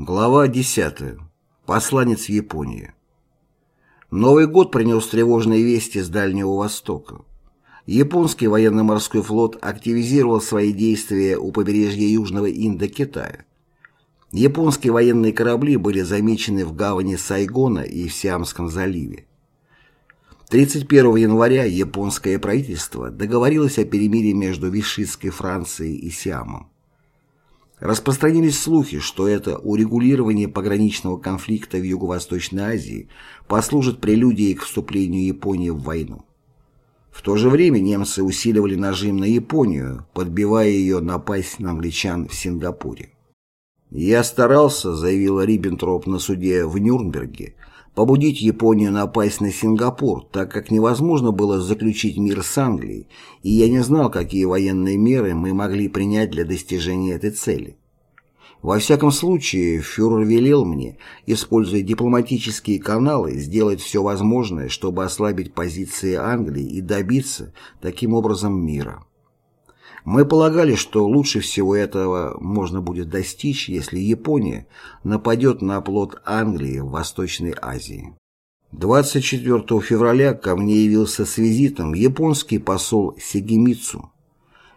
Глава 10. Посланец в Японии. Новый год принес тревожные вести с Дальнего Востока. Японский военно-морской флот активизировал свои действия у побережья Южного Индокитая. Японские военные корабли были замечены в гавани Сайгона и в Сиамском заливе. 31 января японское правительство договорилось о перемирии между Вишитской Францией и Сиамом. Распространились слухи, что это урегулирование пограничного конфликта в Юго-Восточной Азии послужит прелюдией к вступлению Японии в войну. В то же время немцы усиливали нажим на Японию, подбивая ее напасть на англичан в Сингапуре. «Я старался», — заявил Риббентроп на суде в Нюрнберге, побудить Японию напасть на Сингапур, так как невозможно было заключить мир с Англией, и я не знал, какие военные меры мы могли принять для достижения этой цели. Во всяком случае, фюрер велел мне, используя дипломатические каналы, сделать все возможное, чтобы ослабить позиции Англии и добиться, таким образом, мира. Мы полагали, что лучше всего этого можно будет достичь, если Япония нападет на плод Англии в Восточной Азии. 24 февраля ко мне явился с визитом японский посол Сигемицу.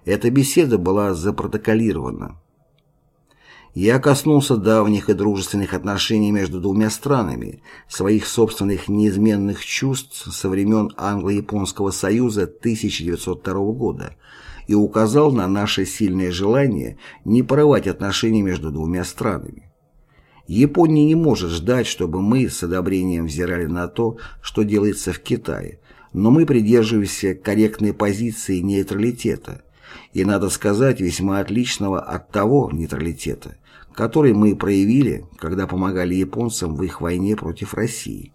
Эта беседа была запротоколирована. Я коснулся давних и дружественных отношений между двумя странами, своих собственных неизменных чувств со времен Англо-Японского союза 1902 года и указал на наше сильное желание не порывать отношения между двумя странами. Япония не может ждать, чтобы мы с одобрением взирали на то, что делается в Китае, но мы придерживаемся корректной позиции нейтралитета, и, надо сказать, весьма отличного от того нейтралитета, который мы проявили, когда помогали японцам в их войне против России.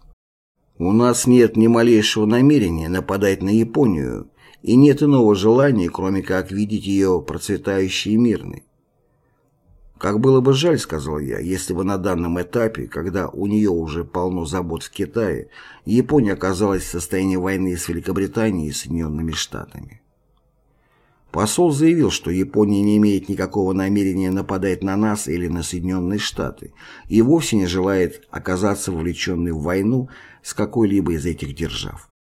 У нас нет ни малейшего намерения нападать на Японию, и нет иного желания, кроме как видеть ее процветающей и мирной. «Как было бы жаль, — сказал я, — если бы на данном этапе, когда у нее уже полно забот в Китае, Япония оказалась в состоянии войны с Великобританией и Соединенными Штатами». Посол заявил, что Япония не имеет никакого намерения нападать на нас или на Соединенные Штаты и вовсе не желает оказаться вовлеченной в войну с какой-либо из этих держав.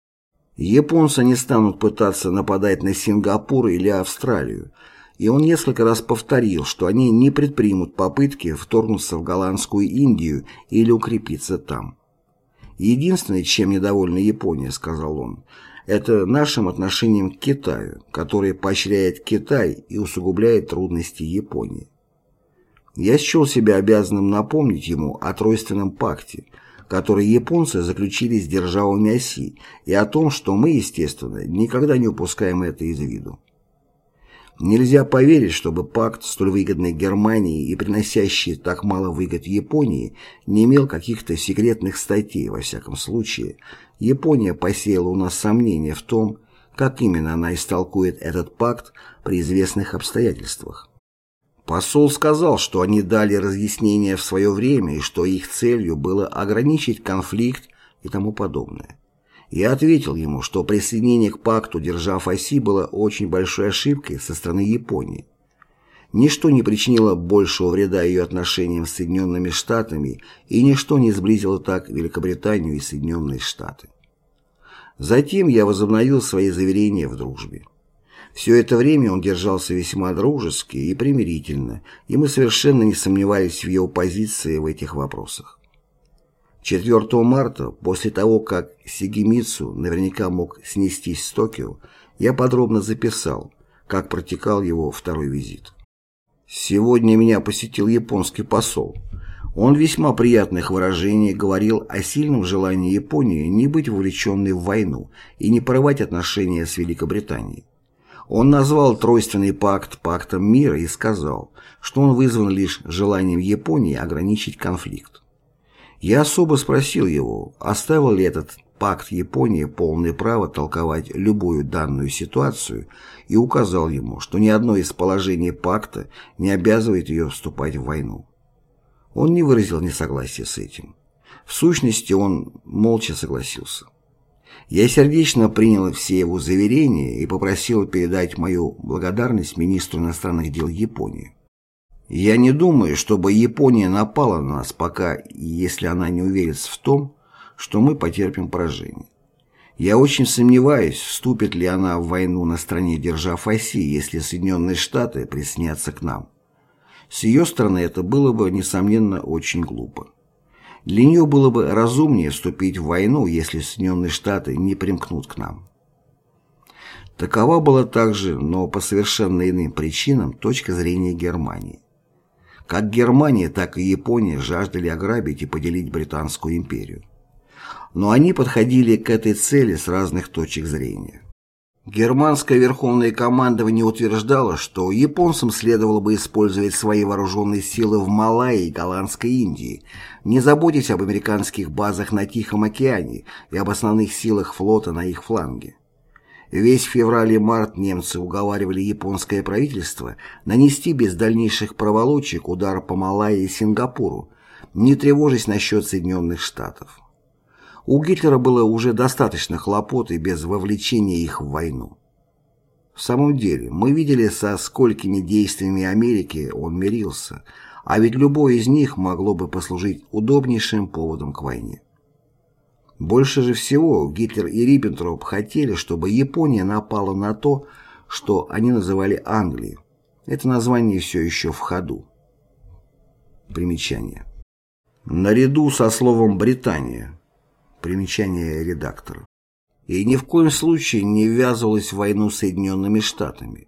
Японцы не станут пытаться нападать на Сингапур или Австралию, и он несколько раз повторил, что они не предпримут попытки вторгнуться в голландскую Индию или укрепиться там. «Единственное, чем недовольна Япония, — сказал он, — это нашим отношением к Китаю, которое поощряет Китай и усугубляет трудности Японии. Я счел себя обязанным напомнить ему о тройственном пакте, которые японцы заключили с державами оси, и о том, что мы, естественно, никогда не упускаем это из виду. Нельзя поверить, чтобы пакт, столь выгодный Германии и приносящий так мало выгод Японии, не имел каких-то секретных статей, во всяком случае. Япония посеяла у нас сомнения в том, как именно она истолкует этот пакт при известных обстоятельствах. Посол сказал, что они дали разъяснения в свое время и что их целью было ограничить конфликт и тому подобное. Я ответил ему, что присоединение к пакту держав оси было очень большой ошибкой со стороны Японии. Ничто не причинило большего вреда ее отношениям с Соединенными Штатами и ничто не сблизило так Великобританию и Соединенные Штаты. Затем я возобновил свои заверения в дружбе. Все это время он держался весьма дружески и примирительно, и мы совершенно не сомневались в его позиции в этих вопросах. 4 марта, после того, как Сигемицу наверняка мог снестись с Токио, я подробно записал, как протекал его второй визит. Сегодня меня посетил японский посол. Он весьма приятных выражений говорил о сильном желании Японии не быть вовлеченной в войну и не порывать отношения с Великобританией. Он назвал тройственный пакт пактом мира и сказал, что он вызван лишь желанием Японии ограничить конфликт. Я особо спросил его, оставил ли этот пакт Японии полное право толковать любую данную ситуацию и указал ему, что ни одно из положений пакта не обязывает ее вступать в войну. Он не выразил несогласия с этим. В сущности, он молча согласился. Я сердечно принял все его заверения и попросил передать мою благодарность министру иностранных дел Японии. Я не думаю, чтобы Япония напала на нас пока, если она не уверится в том, что мы потерпим поражение. Я очень сомневаюсь, вступит ли она в войну на стороне держав оси, если Соединенные Штаты приснятся к нам. С ее стороны это было бы, несомненно, очень глупо. Для нее было бы разумнее вступить в войну, если Соединенные Штаты не примкнут к нам. Такова была также, но по совершенно иным причинам, точка зрения Германии. Как Германия, так и Япония жаждали ограбить и поделить Британскую империю. Но они подходили к этой цели с разных точек зрения. Германское верховное командование утверждало, что японцам следовало бы использовать свои вооруженные силы в Малайи и Голландской Индии, не заботясь об американских базах на Тихом океане и об основных силах флота на их фланге. Весь февраль и март немцы уговаривали японское правительство нанести без дальнейших проволочек удар по Малайи и Сингапуру, не тревожась насчет Соединенных Штатов. У Гитлера было уже достаточно хлопот и без вовлечения их в войну. В самом деле, мы видели, со сколькими действиями Америки он мирился, а ведь любое из них могло бы послужить удобнейшим поводом к войне. Больше же всего Гитлер и Риббентроп хотели, чтобы Япония напала на то, что они называли Англией. Это название все еще в ходу. Примечание. Наряду со словом «Британия» Примечание редактора. И ни в коем случае не ввязывалась в войну с Соединенными Штатами.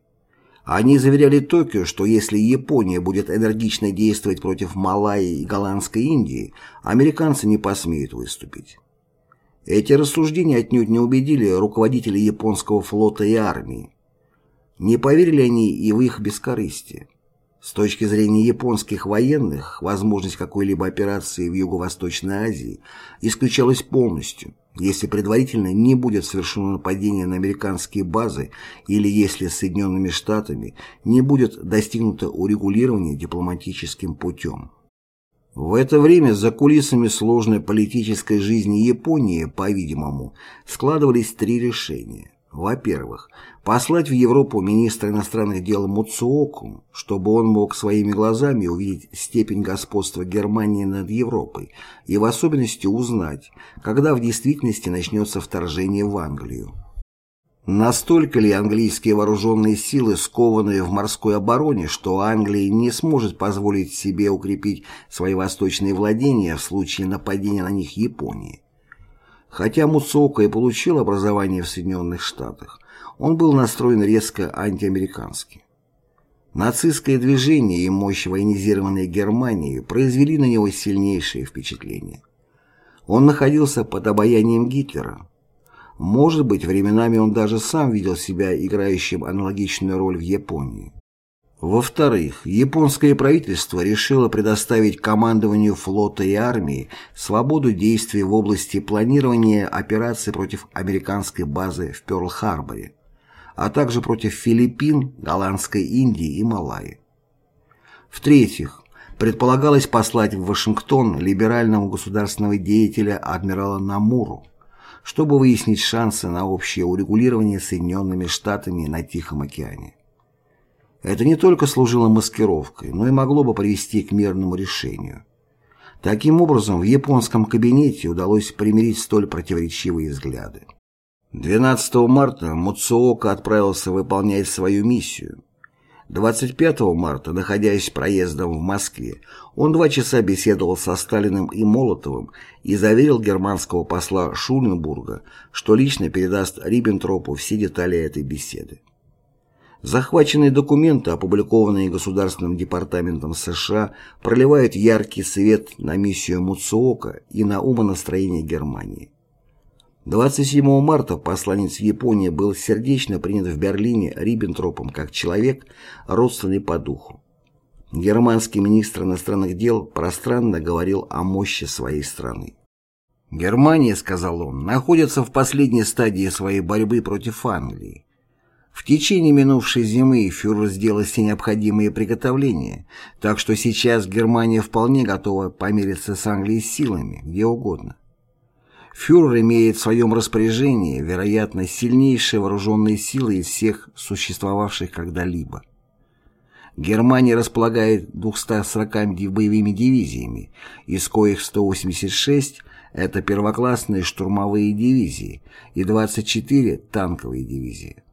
Они заверяли Токио, что если Япония будет энергично действовать против Малайи и Голландской Индии, американцы не посмеют выступить. Эти рассуждения отнюдь не убедили руководителей японского флота и армии. Не поверили они и в их бескорыстие. С точки зрения японских военных, возможность какой-либо операции в Юго-Восточной Азии исключалась полностью, если предварительно не будет совершено нападение на американские базы или если Соединенными Штатами не будет достигнуто урегулирование дипломатическим путем. В это время за кулисами сложной политической жизни Японии, по-видимому, складывались три решения. Во-первых, послать в Европу министра иностранных дел Муцуоку, чтобы он мог своими глазами увидеть степень господства Германии над Европой и в особенности узнать, когда в действительности начнется вторжение в Англию. Настолько ли английские вооруженные силы скованы в морской обороне, что Англия не сможет позволить себе укрепить свои восточные владения в случае нападения на них Японии? Хотя Муцока и получил образование в Соединенных Штатах, он был настроен резко антиамерикански. Нацистское движение и мощь военизированной Германии произвели на него сильнейшее впечатление. Он находился под обаянием Гитлера. Может быть, временами он даже сам видел себя играющим аналогичную роль в Японии. Во-вторых, японское правительство решило предоставить командованию флота и армии свободу действий в области планирования операций против американской базы в Пёрл-Харборе, а также против Филиппин, Голландской Индии и Малайи. В-третьих, предполагалось послать в Вашингтон либерального государственного деятеля адмирала Намуру, чтобы выяснить шансы на общее урегулирование Соединенными Штатами на Тихом океане. Это не только служило маскировкой, но и могло бы привести к мирному решению. Таким образом, в японском кабинете удалось примирить столь противоречивые взгляды. 12 марта Муцуока отправился выполнять свою миссию. 25 марта, находясь проездом в Москве, он два часа беседовал со Сталиным и Молотовым и заверил германского посла Шуленбурга, что лично передаст Риббентропу все детали этой беседы. Захваченные документы, опубликованные Государственным департаментом США, проливают яркий свет на миссию Муцуока и на умонастроение Германии. 27 марта посланец Японии был сердечно принят в Берлине Риббентропом как человек, родственный по духу. Германский министр иностранных дел пространно говорил о мощи своей страны. «Германия, — сказал он, — находится в последней стадии своей борьбы против Англии. В течение минувшей зимы фюрер сделал все необходимые приготовления, так что сейчас Германия вполне готова помериться с Англией силами, где угодно. Фюрер имеет в своем распоряжении, вероятно, сильнейшие вооруженные силы из всех существовавших когда-либо. Германия располагает 240 боевыми дивизиями, из коих 186 – это первоклассные штурмовые дивизии и 24 – танковые дивизии.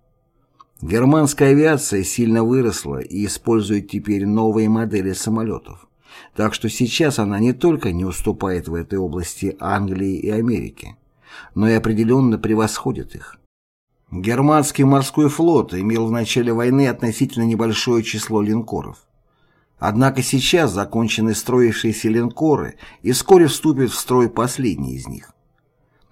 Германская авиация сильно выросла и использует теперь новые модели самолетов. Так что сейчас она не только не уступает в этой области Англии и Америке, но и определенно превосходит их. Германский морской флот имел в начале войны относительно небольшое число линкоров. Однако сейчас закончены строившиеся линкоры и вскоре вступит в строй последний из них.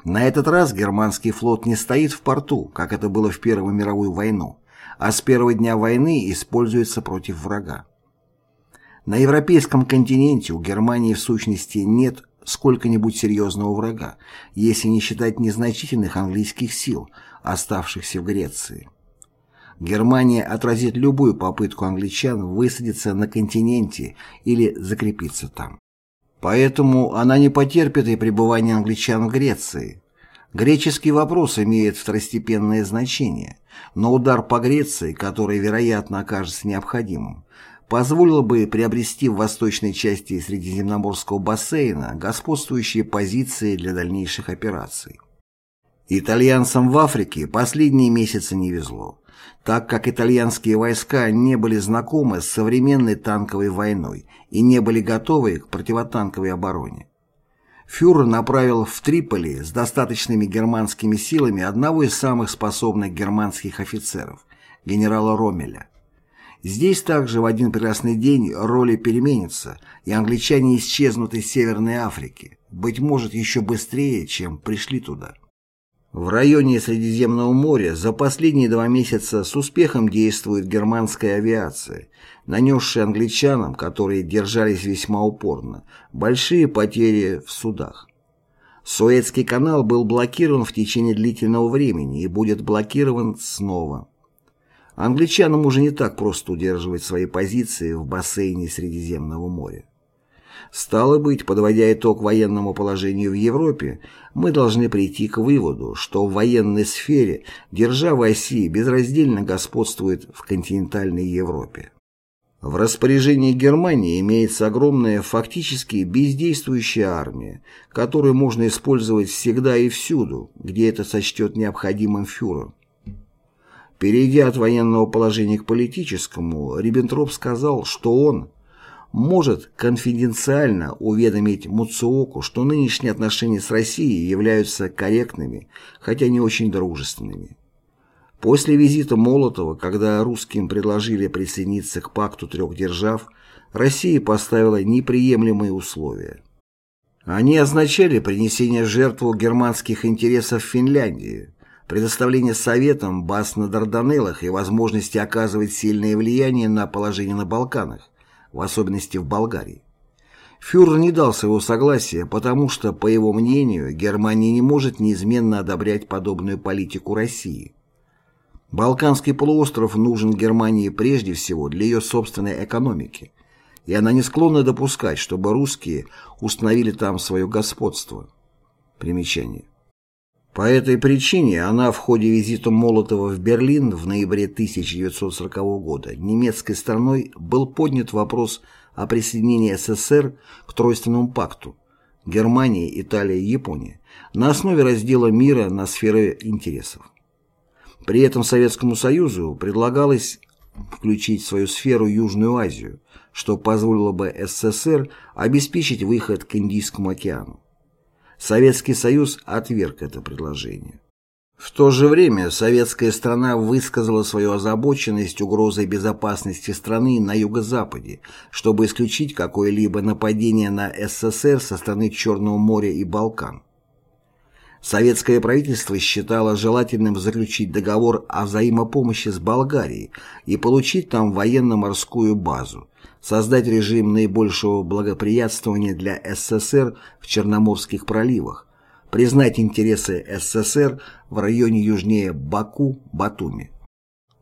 На этот раз германский флот не стоит в порту, как это было в Первую мировую войну, а с первого дня войны используется против врага. На европейском континенте у Германии в сущности нет сколько-нибудь серьезного врага, если не считать незначительных английских сил, оставшихся в Греции. Германия отразит любую попытку англичан высадиться на континенте или закрепиться там. Поэтому она не потерпит и пребывания англичан в Греции. Греческий вопрос имеет второстепенное значение, но удар по Греции, который, вероятно, окажется необходимым, позволило бы приобрести в восточной части Средиземноморского бассейна господствующие позиции для дальнейших операций. Итальянцам в Африке последние месяцы не везло, так как итальянские войска не были знакомы с современной танковой войной и не были готовы к противотанковой обороне. Фюрер направил в Триполи с достаточными германскими силами одного из самых способных германских офицеров, генерала Ромеля. Здесь также в один прекрасный день роли переменятся, и англичане исчезнут из Северной Африки, быть может, еще быстрее, чем пришли туда. В районе Средиземного моря за последние два месяца с успехом действует германская авиация, нанесшая англичанам, которые держались весьма упорно, большие потери в судах. Суэцкий канал был блокирован в течение длительного времени и будет блокирован снова. Англичанам уже не так просто удерживать свои позиции в бассейне Средиземного моря. Стало быть, подводя итог военному положению в Европе, мы должны прийти к выводу, что в военной сфере держава оси безраздельно господствует в континентальной Европе. В распоряжении Германии имеется огромная фактически бездействующая армия, которую можно использовать всегда и всюду, где это сочтет необходимым фюрер. Перейдя от военного положения к политическому, Риббентроп сказал, что он может конфиденциально уведомить Муцуоку, что нынешние отношения с Россией являются корректными, хотя не очень дружественными. После визита Молотова, когда русским предложили присоединиться к пакту трех держав, Россия поставила неприемлемые условия. Они означали принесение в жертву германских интересов Финляндии, предоставление Советам баз на Дарданеллах и возможности оказывать сильное влияние на положение на Балканах, в особенности в Болгарии. Фюрер не дал своего согласия, потому что, по его мнению, Германия не может неизменно одобрять подобную политику России. Балканский полуостров нужен Германии прежде всего для ее собственной экономики, и она не склонна допускать, чтобы русские установили там свое господство. Примечание. По этой причине она в ходе визита Молотова в Берлин в ноябре 1940 года немецкой стороной был поднят вопрос о присоединении СССР к Тройственному пакту Германия, Италия и Япония на основе раздела мира на сферы интересов. При этом Советскому Союзу предлагалось включить в свою сферу Южную Азию, что позволило бы СССР обеспечить выход к Индийскому океану. Советский Союз отверг это предложение. В то же время советская страна высказала свою озабоченность угрозой безопасности страны на юго-западе, чтобы исключить какое-либо нападение на СССР со стороны Черного моря и Балкан. Советское правительство считало желательным заключить договор о взаимопомощи с Болгарией и получить там военно-морскую базу, создать режим наибольшего благоприятствования для СССР в Черноморских проливах, признать интересы СССР в районе южнее Баку-Батуми.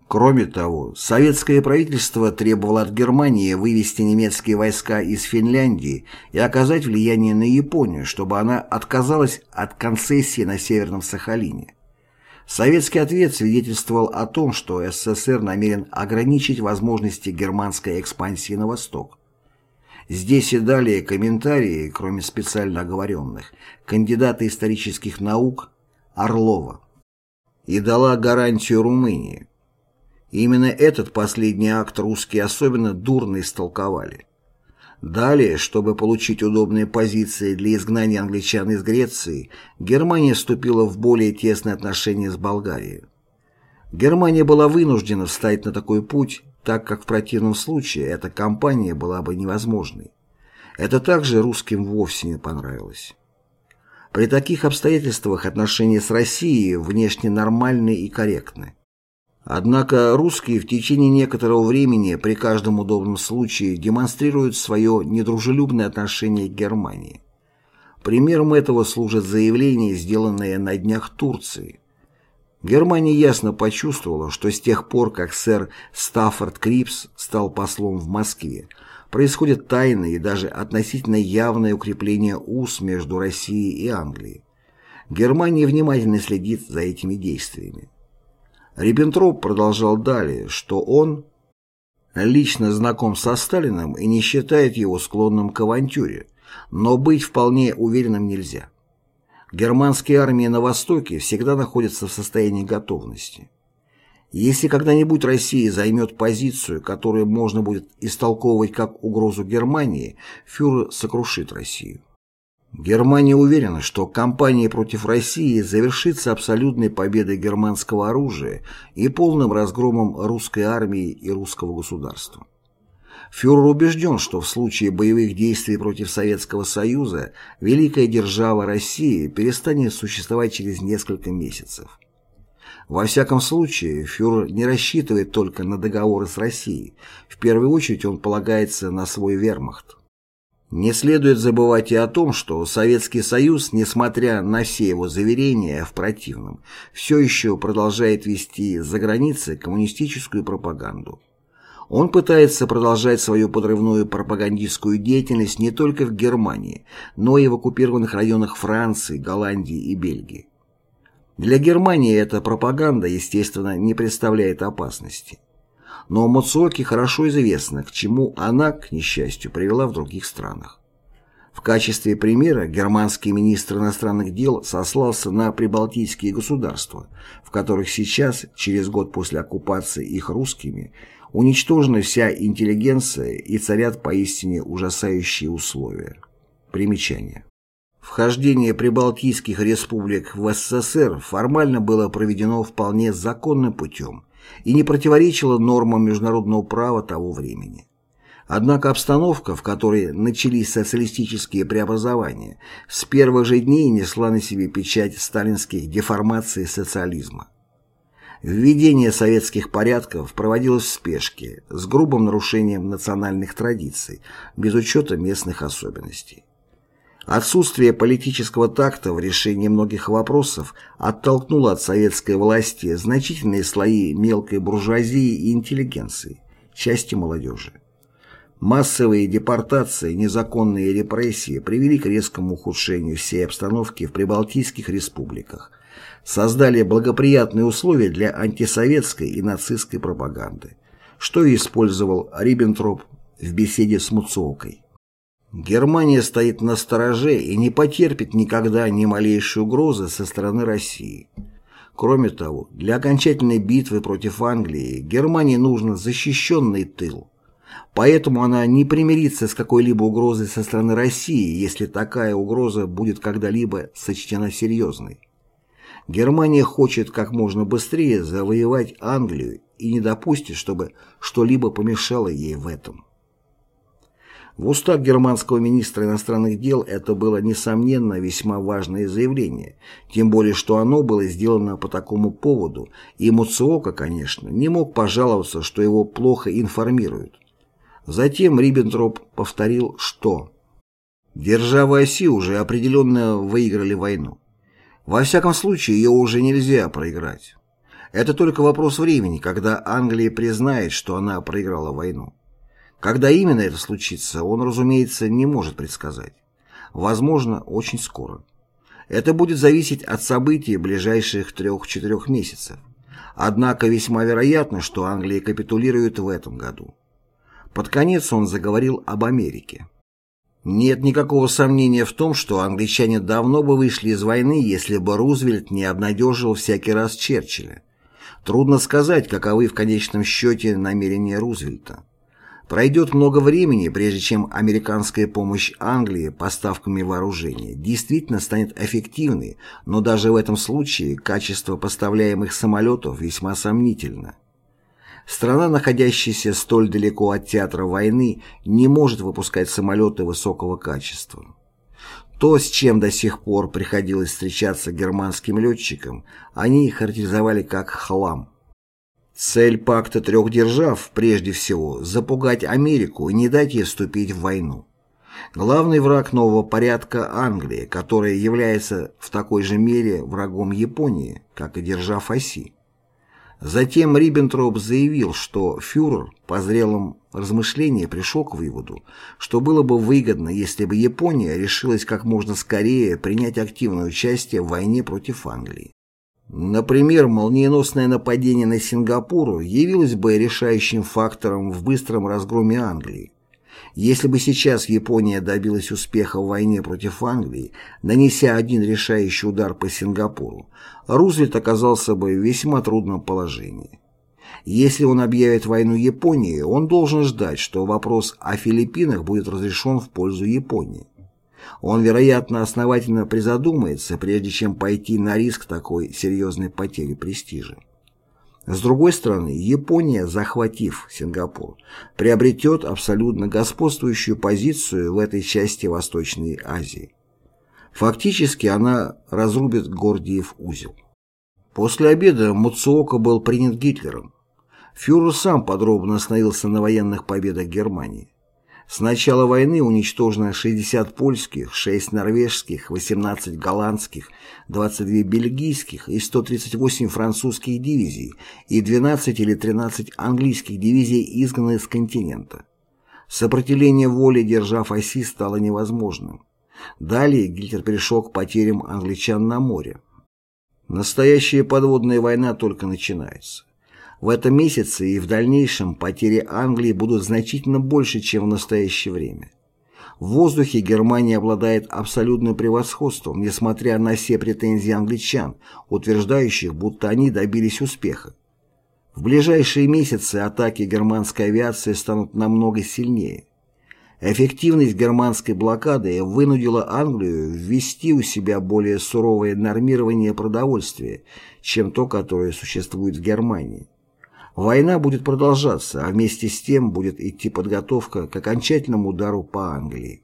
Кроме того, советское правительство требовало от Германии вывести немецкие войска из Финляндии и оказать влияние на Японию, чтобы она отказалась от концессии на Северном Сахалине. Советский ответ свидетельствовал о том, что СССР намерен ограничить возможности германской экспансии на восток. Здесь и далее комментарии, кроме специально оговоренных, кандидата исторических наук Орлова. И дала гарантию Румынии. Именно этот последний акт русские особенно дурно истолковали. Далее, чтобы получить удобные позиции для изгнания англичан из Греции, Германия вступила в более тесные отношения с Болгарией. Германия была вынуждена встать на такой путь, так как в противном случае эта кампания была бы невозможной. Это также русским вовсе не понравилось. При таких обстоятельствах отношения с Россией внешне нормальны и корректны. Однако русские в течение некоторого времени при каждом удобном случае демонстрируют свое недружелюбное отношение к Германии. Примером этого служат заявления, сделанные на днях Турции. Германия ясно почувствовала, что с тех пор, как сэр Стаффорд Крипс стал послом в Москве, происходит тайное и даже относительно явное укрепление уз между Россией и Англией. Германия внимательно следит за этими действиями. Риббентроп продолжал далее, что он лично знаком со Сталиным и не считает его склонным к авантюре, но быть вполне уверенным нельзя. Германские армии на Востоке всегда находятся в состоянии готовности. Если когда-нибудь Россия займет позицию, которую можно будет истолковывать как угрозу Германии, фюрер сокрушит Россию. Германия уверена, что кампания против России завершится абсолютной победой германского оружия и полным разгромом русской армии и русского государства. Фюрер убежден, что в случае боевых действий против Советского Союза великая держава России перестанет существовать через несколько месяцев. Во всяком случае, фюрер не рассчитывает только на договоры с Россией, в первую очередь он полагается на свой вермахт. Не следует забывать и о том, что Советский Союз, несмотря на все его заверения в противном, все еще продолжает вести за границей коммунистическую пропаганду. Он пытается продолжать свою подрывную пропагандистскую деятельность не только в Германии, но и в оккупированных районах Франции, Голландии и Бельгии. Для Германии эта пропаганда, естественно, не представляет опасности но Муцуоки хорошо известно, к чему она, к несчастью, привела в других странах. В качестве примера германский министр иностранных дел сослался на прибалтийские государства, в которых сейчас, через год после оккупации их русскими, уничтожена вся интеллигенция и царят поистине ужасающие условия. Примечание. Вхождение прибалтийских республик в СССР формально было проведено вполне законным путем, и не противоречила нормам международного права того времени. Однако обстановка, в которой начались социалистические преобразования, с первых же дней несла на себе печать сталинских деформаций социализма. Введение советских порядков проводилось в спешке, с грубым нарушением национальных традиций, без учета местных особенностей. Отсутствие политического такта в решении многих вопросов оттолкнуло от советской власти значительные слои мелкой буржуазии и интеллигенции, части молодежи. Массовые депортации, незаконные репрессии привели к резкому ухудшению всей обстановки в прибалтийских республиках, создали благоприятные условия для антисоветской и нацистской пропаганды, что и использовал Риббентроп в беседе с Муцовкой. Германия стоит на стороже и не потерпит никогда ни малейшей угрозы со стороны России. Кроме того, для окончательной битвы против Англии Германии нужен защищенный тыл. Поэтому она не примирится с какой-либо угрозой со стороны России, если такая угроза будет когда-либо сочтена серьезной. Германия хочет как можно быстрее завоевать Англию и не допустит, чтобы что-либо помешало ей в этом. В устах германского министра иностранных дел это было, несомненно, весьма важное заявление, тем более что оно было сделано по такому поводу, и Муцуока, конечно, не мог пожаловаться, что его плохо информируют. Затем Риббентроп повторил, что «Державы оси уже определенно выиграли войну. Во всяком случае, ее уже нельзя проиграть. Это только вопрос времени, когда Англия признает, что она проиграла войну. Когда именно это случится, он, разумеется, не может предсказать. Возможно, очень скоро. Это будет зависеть от событий ближайших трех-четырех месяцев. Однако весьма вероятно, что Англия капитулирует в этом году. Под конец он заговорил об Америке. Нет никакого сомнения в том, что англичане давно бы вышли из войны, если бы Рузвельт не обнадеживал всякий раз Черчилля. Трудно сказать, каковы в конечном счете намерения Рузвельта. Пройдет много времени, прежде чем американская помощь Англии поставками вооружения действительно станет эффективной, но даже в этом случае качество поставляемых самолетов весьма сомнительно. Страна, находящаяся столь далеко от театра войны, не может выпускать самолеты высокого качества. То, с чем до сих пор приходилось встречаться германским летчикам, они характеризовали как «хлам». Цель пакта трех держав, прежде всего, запугать Америку и не дать ей вступить в войну. Главный враг нового порядка – Англия, которая является в такой же мере врагом Японии, как и держав оси. Затем Риббентроп заявил, что фюрер по зрелым размышлениям пришел к выводу, что было бы выгодно, если бы Япония решилась как можно скорее принять активное участие в войне против Англии. Например, молниеносное нападение на Сингапур явилось бы решающим фактором в быстром разгроме Англии. Если бы сейчас Япония добилась успеха в войне против Англии, нанеся один решающий удар по Сингапуру, Рузвельт оказался бы в весьма трудном положении. Если он объявит войну Японии, он должен ждать, что вопрос о Филиппинах будет разрешен в пользу Японии. Он, вероятно, основательно призадумается, прежде чем пойти на риск такой серьезной потери престижа. С другой стороны, Япония, захватив Сингапур, приобретет абсолютно господствующую позицию в этой части Восточной Азии. Фактически она разрубит Гордиев узел. После обеда Муцуока был принят Гитлером. Фюрер сам подробно остановился на военных победах Германии. С начала войны уничтожено 60 польских, 6 норвежских, 18 голландских, 22 бельгийских и 138 французских дивизий и 12 или 13 английских дивизий изгнаны с континента. Сопротивление воли держав оси стало невозможным. Далее Гитлер перешел к потерям англичан на море. Настоящая подводная война только начинается. В этом месяце и в дальнейшем потери Англии будут значительно больше, чем в настоящее время. В воздухе Германия обладает абсолютным превосходством, несмотря на все претензии англичан, утверждающих, будто они добились успеха. В ближайшие месяцы атаки германской авиации станут намного сильнее. Эффективность германской блокады вынудила Англию ввести у себя более суровое нормирование продовольствия, чем то, которое существует в Германии. Война будет продолжаться, а вместе с тем будет идти подготовка к окончательному удару по Англии.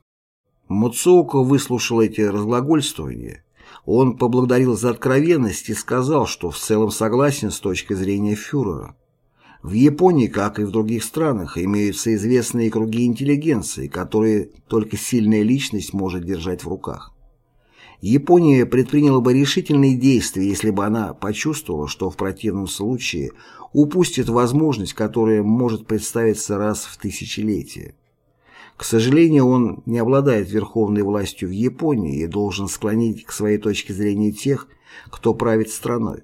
Муцуоко выслушал эти разглагольствования. Он поблагодарил за откровенность и сказал, что в целом согласен с точки зрения фюрера. В Японии, как и в других странах, имеются известные круги интеллигенции, которые только сильная личность может держать в руках. Япония предприняла бы решительные действия, если бы она почувствовала, что в противном случае упустит возможность, которая может представиться раз в тысячелетие. К сожалению, он не обладает верховной властью в Японии и должен склонить к своей точке зрения тех, кто правит страной.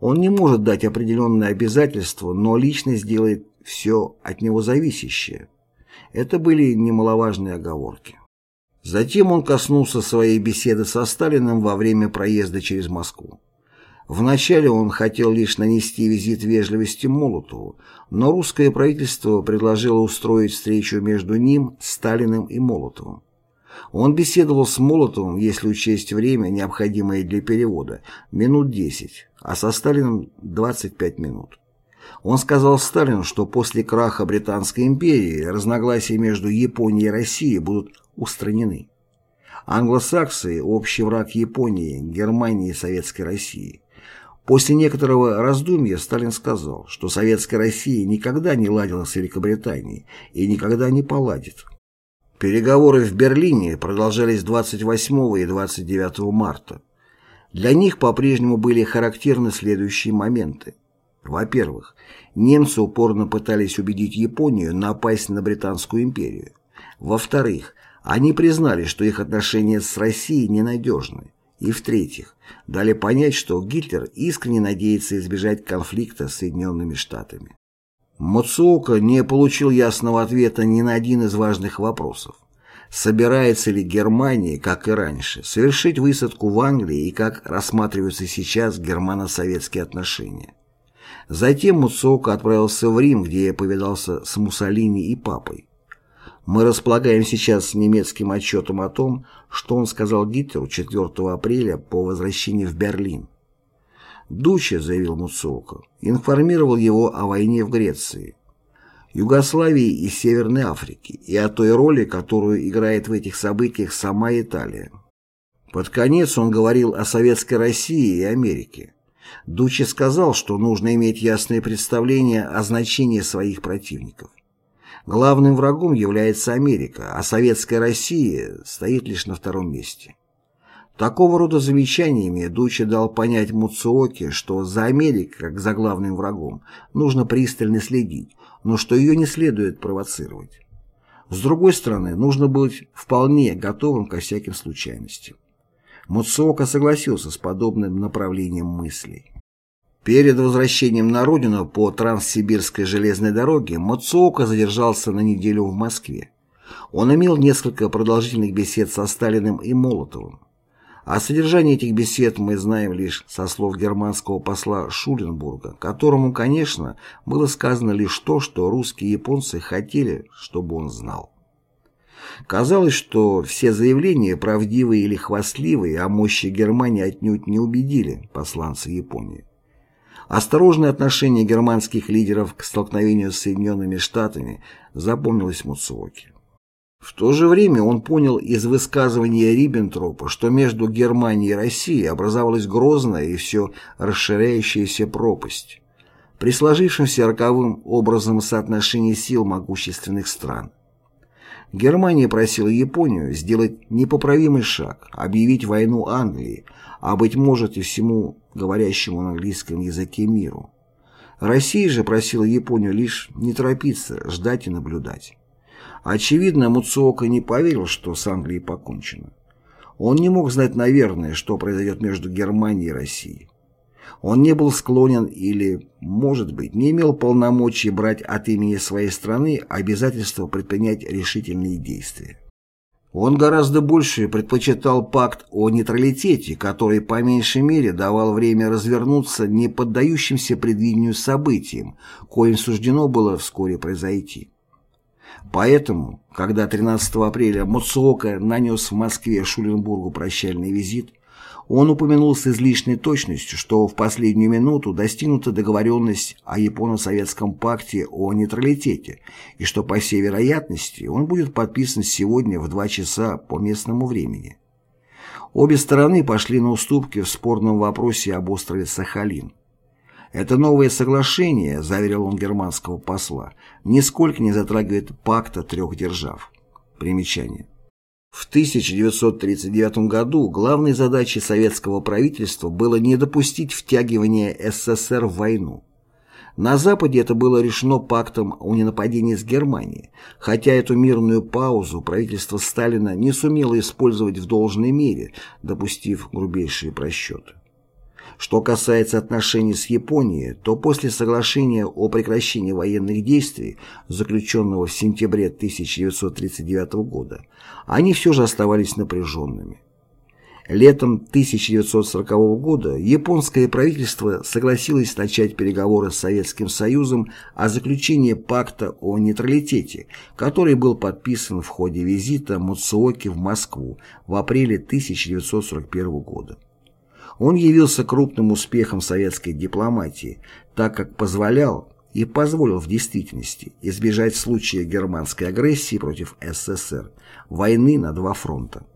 Он не может дать определенные обязательства, но лично сделает все от него зависящее. Это были немаловажные оговорки. Затем он коснулся своей беседы со Сталиным во время проезда через Москву. Вначале он хотел лишь нанести визит вежливости Молотову, но русское правительство предложило устроить встречу между ним, Сталиным и Молотовым. Он беседовал с Молотовым, если учесть время, необходимое для перевода, минут 10, а со Сталиным 25 минут. Он сказал Сталину, что после краха Британской империи разногласия между Японией и Россией будут устранены. Англосаксы – общий враг Японии, Германии и Советской России. После некоторого раздумья Сталин сказал, что Советская Россия никогда не ладила с Великобританией и никогда не поладит. Переговоры в Берлине продолжались 28 и 29 марта. Для них по-прежнему были характерны следующие моменты. Во-первых, немцы упорно пытались убедить Японию напасть на Британскую империю. Во-вторых, они признали, что их отношения с Россией ненадежны. И, в-третьих, дали понять, что Гитлер искренне надеется избежать конфликта с Соединенными Штатами. Муцуока не получил ясного ответа ни на один из важных вопросов. Собирается ли Германия, как и раньше, совершить высадку в Англии и как рассматриваются сейчас германо-советские отношения? Затем Муцуока отправился в Рим, где повидался с Муссолини и папой. Мы располагаем сейчас немецким отчетом о том, что он сказал Гитлеру 4 апреля по возвращении в Берлин. Дуче, заявил Муцуока, информировал его о войне в Греции, Югославии и Северной Африке и о той роли, которую играет в этих событиях сама Италия. Под конец он говорил о Советской России и Америке. Дуче сказал, что нужно иметь ясное представление о значении своих противников. Главным врагом является Америка, а советская Россия стоит лишь на втором месте. Такого рода замечаниями Дучи дал понять Муцуоке, что за Америкой, как за главным врагом, нужно пристально следить, но что ее не следует провоцировать. С другой стороны, нужно быть вполне готовым ко всяким случайностям. Муцуока согласился с подобным направлением мыслей. Перед возвращением на родину по Транссибирской железной дороге Мацуока задержался на неделю в Москве. Он имел несколько продолжительных бесед со Сталиным и Молотовым. О содержании этих бесед мы знаем лишь со слов германского посла Шуленбурга, которому, конечно, было сказано лишь то, что русские и японцы хотели, чтобы он знал. Казалось, что все заявления, правдивые или хвастливые, о мощи Германии отнюдь не убедили посланца Японии. Осторожное отношение германских лидеров к столкновению с Соединенными Штатами запомнилось Муцуоке. В то же время он понял из высказывания Риббентропа, что между Германией и Россией образовалась грозная и все расширяющаяся пропасть при сложившемся роковым образом соотношении сил могущественных стран. Германия просила Японию сделать непоправимый шаг, объявить войну Англии, а, быть может, и всему говорящему на английском языке миру. Россия же просила Японию лишь не торопиться, ждать и наблюдать. Очевидно, Муцуока не поверил, что с Англией покончено. Он не мог знать, наверное, что произойдет между Германией и Россией. Он не был склонен или, может быть, не имел полномочий брать от имени своей страны обязательство предпринять решительные действия. Он гораздо больше предпочитал пакт о нейтралитете, который по меньшей мере давал время развернуться не поддающимся предвидению событиям, коим суждено было вскоре произойти. Поэтому, когда 13 апреля Муцуока нанес в Москве Шуленбургу прощальный визит, он упомянул с излишней точностью, что в последнюю минуту достигнута договоренность о японо-советском пакте о нейтралитете и что, по всей вероятности, он будет подписан сегодня в 2 часа по местному времени. Обе стороны пошли на уступки в спорном вопросе об острове Сахалин. Это новое соглашение, заверил он германского посла, нисколько не затрагивает пакта трех держав. Примечание. В 1939 году главной задачей советского правительства было не допустить втягивания СССР в войну. На Западе это было решено пактом о ненападении с Германией, хотя эту мирную паузу правительство Сталина не сумело использовать в должной мере, допустив грубейшие просчеты. Что касается отношений с Японией, то после соглашения о прекращении военных действий, заключенного в сентябре 1939 года, они все же оставались напряженными. Летом 1940 года японское правительство согласилось начать переговоры с Советским Союзом о заключении пакта о нейтралитете, который был подписан в ходе визита Муцуоки в Москву в апреле 1941 года. Он явился крупным успехом советской дипломатии, так как позволял и позволил в действительности избежать случая германской агрессии против СССР, войны на два фронта.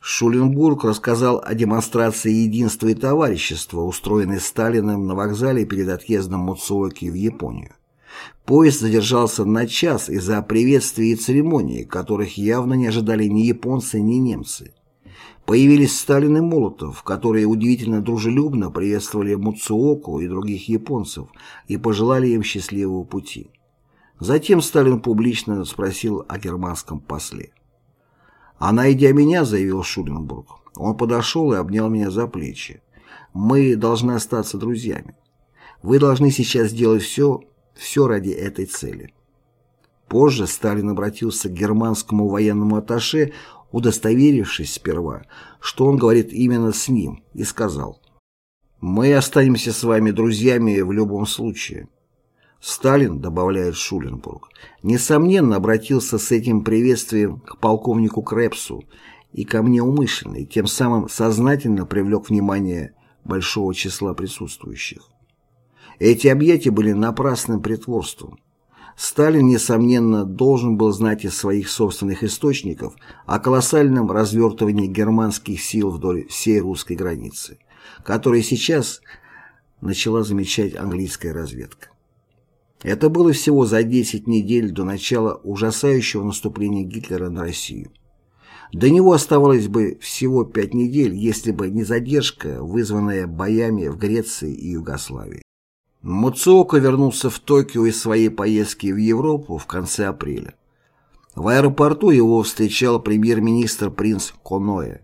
Шуленбург рассказал о демонстрации единства и товарищества, устроенной Сталиным на вокзале перед отъездом Муцуоки в Японию. Поезд задержался на час из-за приветствий и церемоний, которых явно не ожидали ни японцы, ни немцы. Появились Сталин и Молотов, которые удивительно дружелюбно приветствовали Муцуоку и других японцев и пожелали им счастливого пути. Затем Сталин публично спросил о германском после. А найдя меня, заявил Шуленбург, он подошел и обнял меня за плечи. Мы должны остаться друзьями. Вы должны сейчас сделать все, все ради этой цели. Позже Сталин обратился к германскому военному атташе, удостоверившись сперва, что он говорит именно с ним, и сказал «Мы останемся с вами друзьями в любом случае». Сталин, добавляет Шуленбург, несомненно обратился с этим приветствием к полковнику Крепсу и ко мне умышленно, и тем самым сознательно привлек внимание большого числа присутствующих. Эти объятия были напрасным притворством. Сталин, несомненно, должен был знать из своих собственных источников о колоссальном развертывании германских сил вдоль всей русской границы, которые сейчас начала замечать английская разведка. Это было всего за 10 недель до начала ужасающего наступления Гитлера на Россию. До него оставалось бы всего 5 недель, если бы не задержка, вызванная боями в Греции и Югославии. Муцуока вернулся в Токио из своей поездки в Европу в конце апреля. В аэропорту его встречал премьер-министр принц Коноэ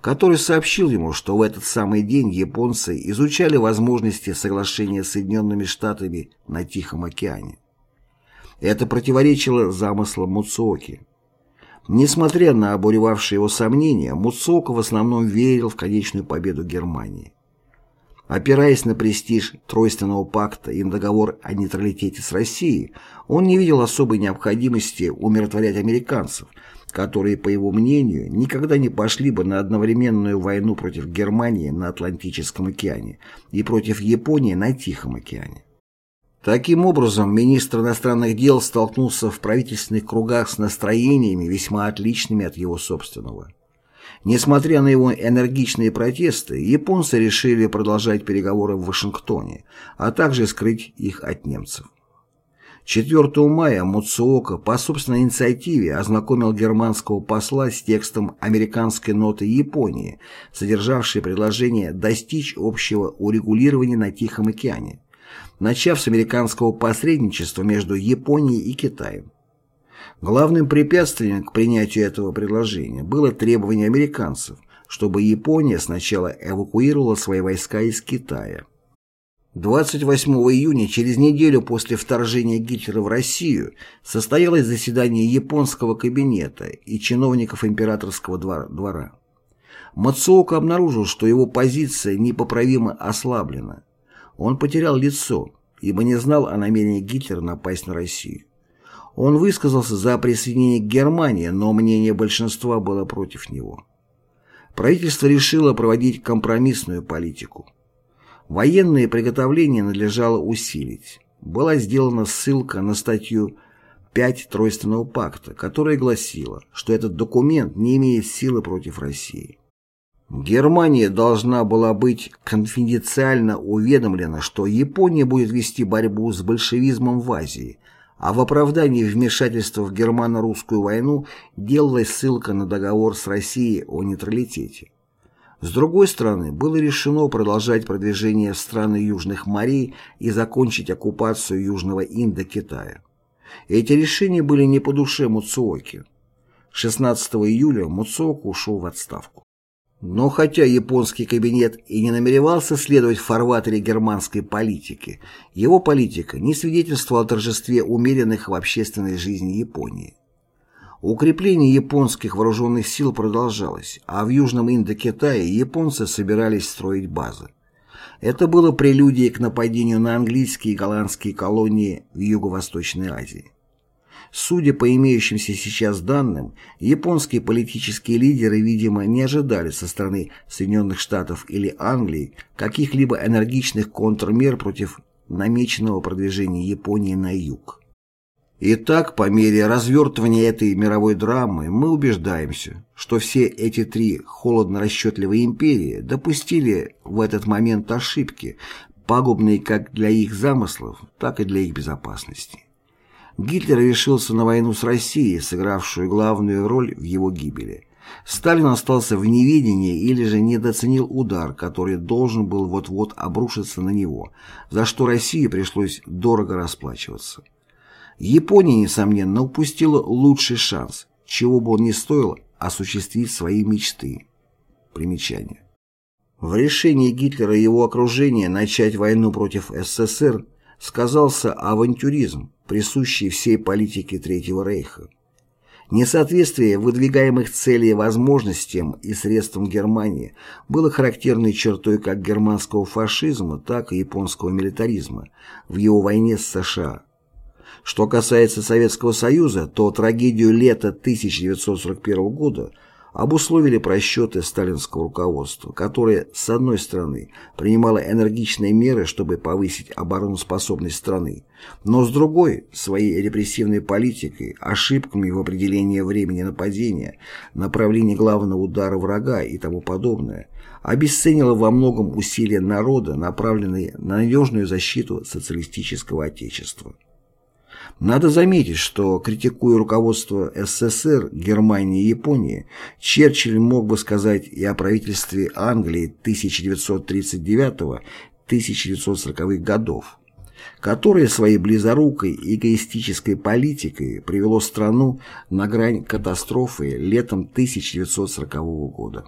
который сообщил ему, что в этот самый день японцы изучали возможности соглашения с Соединенными Штатами на Тихом океане. Это противоречило замыслам Муцуоки. Несмотря на обуревавшие его сомнения, Муцуока в основном верил в конечную победу Германии. Опираясь на престиж Тройственного пакта и на договор о нейтралитете с Россией, он не видел особой необходимости умиротворять американцев – которые, по его мнению, никогда не пошли бы на одновременную войну против Германии на Атлантическом океане и против Японии на Тихом океане. Таким образом, министр иностранных дел столкнулся в правительственных кругах с настроениями, весьма отличными от его собственного. Несмотря на его энергичные протесты, японцы решили продолжать переговоры в Вашингтоне, а также скрыть их от немцев. 4 мая Муцуока по собственной инициативе ознакомил германского посла с текстом американской ноты Японии, содержавшей предложение достичь общего урегулирования на Тихом океане, начав с американского посредничества между Японией и Китаем. Главным препятствием к принятию этого предложения было требование американцев, чтобы Япония сначала эвакуировала свои войска из Китая. 28 июня, через неделю после вторжения Гитлера в Россию, состоялось заседание японского кабинета и чиновников императорского двора. Мацуока обнаружил, что его позиция непоправимо ослаблена. Он потерял лицо, ибо не знал о намерении Гитлера напасть на Россию. Он высказался за присоединение к Германии, но мнение большинства было против него. Правительство решило проводить компромиссную политику. Военные приготовления надлежало усилить. Была сделана ссылка на статью 5 Тройственного пакта, которая гласила, что этот документ не имеет силы против России. Германия должна была быть конфиденциально уведомлена, что Япония будет вести борьбу с большевизмом в Азии, а в оправдании вмешательства в германо-русскую войну делалась ссылка на договор с Россией о нейтралитете. С другой стороны, было решено продолжать продвижение в страны Южных морей и закончить оккупацию Южного Индокитая. Эти решения были не по душе Муцуоки. 16 июля Муцуока ушел в отставку. Но хотя японский кабинет и не намеревался следовать в фарватере германской политики, его политика не свидетельствовала о торжестве умеренных в общественной жизни Японии. Укрепление японских вооруженных сил продолжалось, а в Южном Индокитае японцы собирались строить базы. Это было прелюдией к нападению на английские и голландские колонии в Юго-Восточной Азии. Судя по имеющимся сейчас данным, японские политические лидеры, видимо, не ожидали со стороны Соединенных Штатов или Англии каких-либо энергичных контрмер против намеченного продвижения Японии на юг. Итак, по мере развертывания этой мировой драмы мы убеждаемся, что все эти три холодно-расчетливые империи допустили в этот момент ошибки, пагубные как для их замыслов, так и для их безопасности. Гитлер решился на войну с Россией, сыгравшую главную роль в его гибели. Сталин остался в неведении или же недооценил удар, который должен был вот-вот обрушиться на него, за что России пришлось дорого расплачиваться. Япония, несомненно, упустила лучший шанс, чего бы он ни стоил, осуществить свои мечты. Примечание. В решении Гитлера и его окружения начать войну против СССР сказался авантюризм, присущий всей политике Третьего Рейха. Несоответствие выдвигаемых целей возможностям и средствам Германии было характерной чертой как германского фашизма, так и японского милитаризма в его войне с США. Что касается Советского Союза, то трагедию лета 1941 года – обусловили просчеты сталинского руководства, которое, с одной стороны, принимало энергичные меры, чтобы повысить обороноспособность страны, но с другой, своей репрессивной политикой, ошибками в определении времени нападения, направлении главного удара врага и тому подобное, обесценило во многом усилия народа, направленные на надежную защиту социалистического отечества. Надо заметить, что, критикуя руководство СССР, Германии и Японии, Черчилль мог бы сказать и о правительстве Англии 1939-1940-х годов, которое своей близорукой эгоистической политикой привело страну на грань катастрофы летом 1940 года.